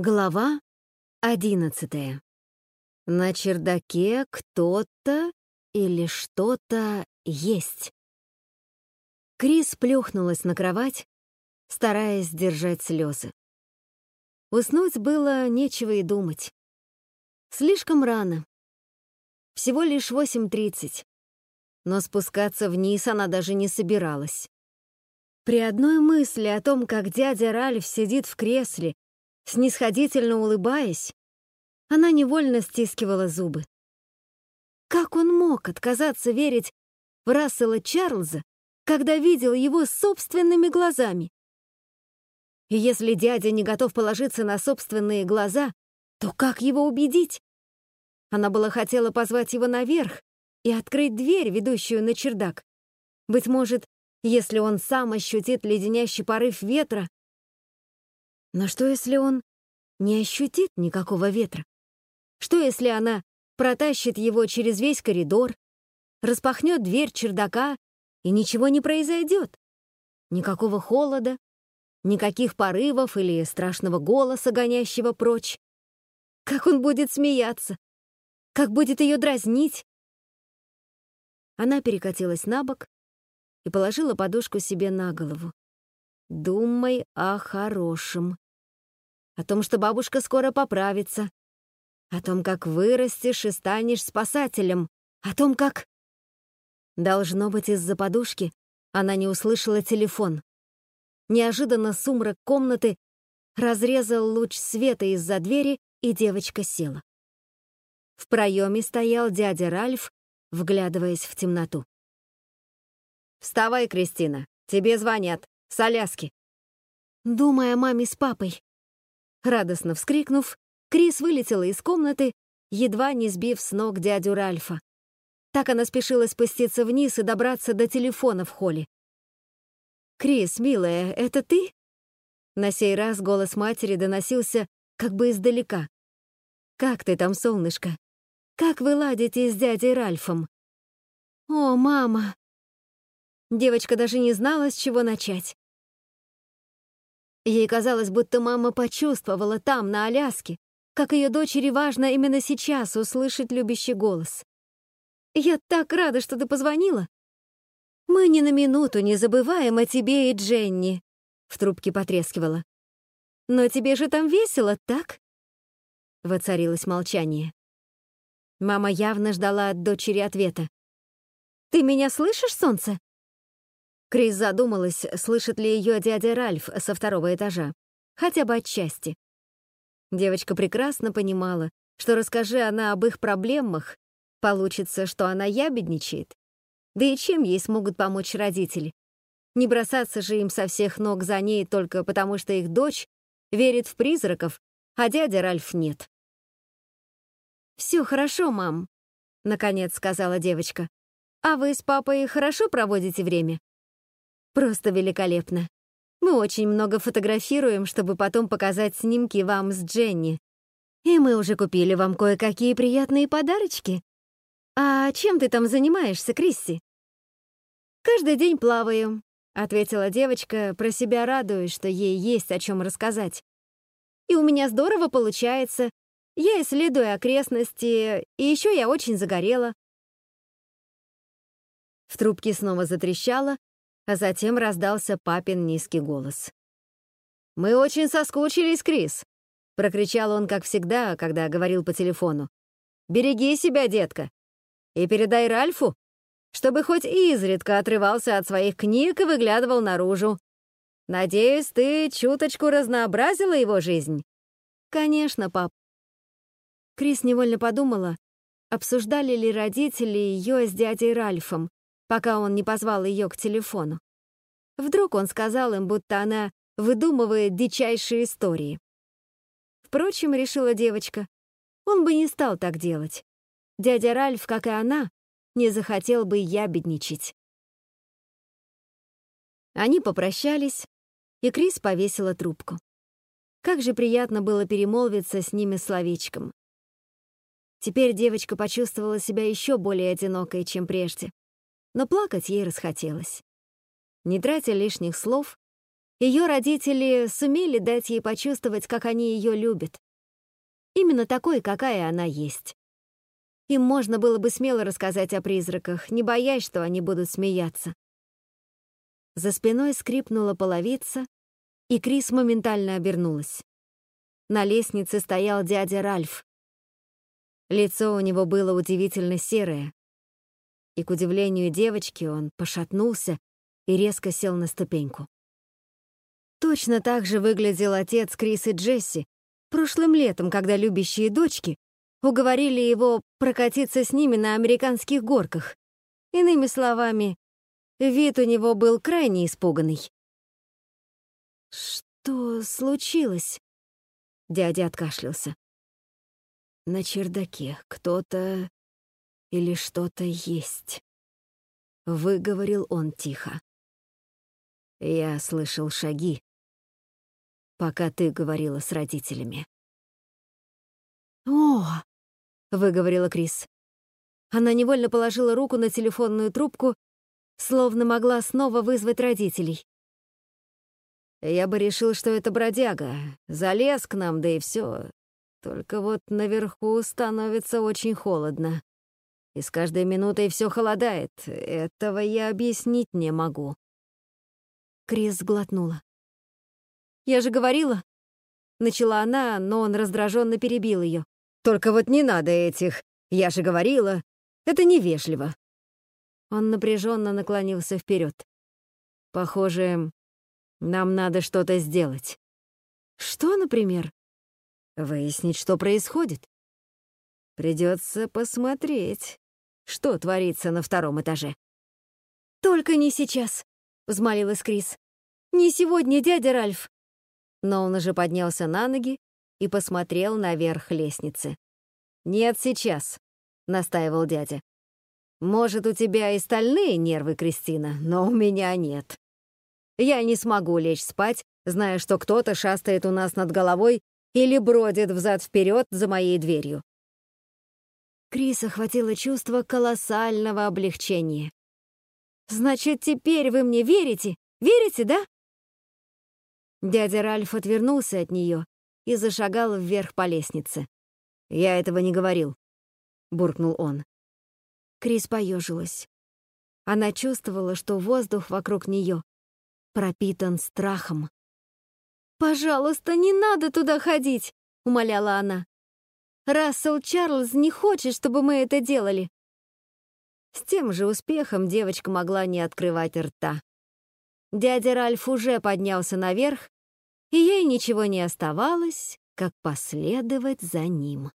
Глава одиннадцатая. На чердаке кто-то или что-то есть. Крис плюхнулась на кровать, стараясь сдержать слезы. Уснуть было нечего и думать. Слишком рано. Всего лишь 8.30. Но спускаться вниз она даже не собиралась. При одной мысли о том, как дядя Ральф сидит в кресле Снисходительно улыбаясь, она невольно стискивала зубы. Как он мог отказаться верить в Рассела Чарльза, когда видел его собственными глазами? И если дядя не готов положиться на собственные глаза, то как его убедить? Она была хотела позвать его наверх и открыть дверь, ведущую на чердак. Быть может, если он сам ощутит леденящий порыв ветра, но что, если он не ощутит никакого ветра? Что, если она протащит его через весь коридор, распахнет дверь чердака, и ничего не произойдет? Никакого холода, никаких порывов или страшного голоса, гонящего прочь. Как он будет смеяться? Как будет ее дразнить? Она перекатилась на бок и положила подушку себе на голову. Думай о хорошем. О том, что бабушка скоро поправится. О том, как вырастешь и станешь спасателем. О том, как... Должно быть, из-за подушки она не услышала телефон. Неожиданно сумрак комнаты разрезал луч света из-за двери, и девочка села. В проеме стоял дядя Ральф, вглядываясь в темноту. «Вставай, Кристина, тебе звонят. С Аляски. Думая о маме с папой. Радостно вскрикнув, Крис вылетела из комнаты, едва не сбив с ног дядю Ральфа. Так она спешила спуститься вниз и добраться до телефона в холле. «Крис, милая, это ты?» На сей раз голос матери доносился как бы издалека. «Как ты там, солнышко? Как вы ладите с дядей Ральфом?» «О, мама!» Девочка даже не знала, с чего начать. Ей казалось, будто мама почувствовала там, на Аляске, как ее дочери важно именно сейчас услышать любящий голос. «Я так рада, что ты позвонила!» «Мы ни на минуту не забываем о тебе и Дженни», — в трубке потрескивала. «Но тебе же там весело, так?» Воцарилось молчание. Мама явно ждала от дочери ответа. «Ты меня слышишь, солнце?» Крис задумалась, слышит ли ее дядя Ральф со второго этажа. Хотя бы отчасти. Девочка прекрасно понимала, что расскажи она об их проблемах, получится, что она ябедничает. Да и чем ей смогут помочь родители? Не бросаться же им со всех ног за ней только потому, что их дочь верит в призраков, а дядя Ральф нет. «Все хорошо, мам», — наконец сказала девочка. «А вы с папой хорошо проводите время?» Просто великолепно. Мы очень много фотографируем, чтобы потом показать снимки вам с Дженни. И мы уже купили вам кое-какие приятные подарочки. А чем ты там занимаешься, Крисси? Каждый день плаваю, ответила девочка, про себя радуясь, что ей есть о чем рассказать. И у меня здорово получается. Я исследую окрестности, и еще я очень загорела. В трубке снова затрещало, а затем раздался папин низкий голос. «Мы очень соскучились, Крис!» — прокричал он, как всегда, когда говорил по телефону. «Береги себя, детка! И передай Ральфу, чтобы хоть изредка отрывался от своих книг и выглядывал наружу. Надеюсь, ты чуточку разнообразила его жизнь?» «Конечно, пап». Крис невольно подумала, обсуждали ли родители ее с дядей Ральфом, пока он не позвал ее к телефону. Вдруг он сказал им, будто она выдумывает дичайшие истории. Впрочем, решила девочка, он бы не стал так делать. Дядя Ральф, как и она, не захотел бы ябедничать. Они попрощались, и Крис повесила трубку. Как же приятно было перемолвиться с ними словечком. Теперь девочка почувствовала себя еще более одинокой, чем прежде но плакать ей расхотелось. Не тратя лишних слов, ее родители сумели дать ей почувствовать, как они ее любят. Именно такой, какая она есть. Им можно было бы смело рассказать о призраках, не боясь, что они будут смеяться. За спиной скрипнула половица, и Крис моментально обернулась. На лестнице стоял дядя Ральф. Лицо у него было удивительно серое, и, к удивлению девочки, он пошатнулся и резко сел на ступеньку. Точно так же выглядел отец Крис и Джесси прошлым летом, когда любящие дочки уговорили его прокатиться с ними на американских горках. Иными словами, вид у него был крайне испуганный. «Что случилось?» Дядя откашлялся. «На чердаке кто-то или что-то есть», — выговорил он тихо. Я слышал шаги, пока ты говорила с родителями. «О!» — выговорила Крис. Она невольно положила руку на телефонную трубку, словно могла снова вызвать родителей. Я бы решил, что это бродяга. Залез к нам, да и все. Только вот наверху становится очень холодно. И с каждой минутой все холодает. Этого я объяснить не могу. Крис сглотнула. «Я же говорила!» Начала она, но он раздраженно перебил ее. «Только вот не надо этих! Я же говорила! Это невежливо!» Он напряженно наклонился вперед. «Похоже, нам надо что-то сделать». «Что, например?» «Выяснить, что происходит. Придется посмотреть, что творится на втором этаже». «Только не сейчас!» взмолилась Крис. «Не сегодня, дядя Ральф!» Но он уже поднялся на ноги и посмотрел наверх лестницы. «Нет, сейчас», — настаивал дядя. «Может, у тебя и стальные нервы, Кристина, но у меня нет. Я не смогу лечь спать, зная, что кто-то шастает у нас над головой или бродит взад-вперед за моей дверью». Крис охватило чувство колоссального облегчения. Значит, теперь вы мне верите? Верите, да? Дядя Ральф отвернулся от нее и зашагал вверх по лестнице. «Я этого не говорил», — буркнул он. Крис поежилась. Она чувствовала, что воздух вокруг нее пропитан страхом. «Пожалуйста, не надо туда ходить!» — умоляла она. «Рассел Чарльз не хочет, чтобы мы это делали. С тем же успехом девочка могла не открывать рта. Дядя Ральф уже поднялся наверх, и ей ничего не оставалось, как последовать за ним.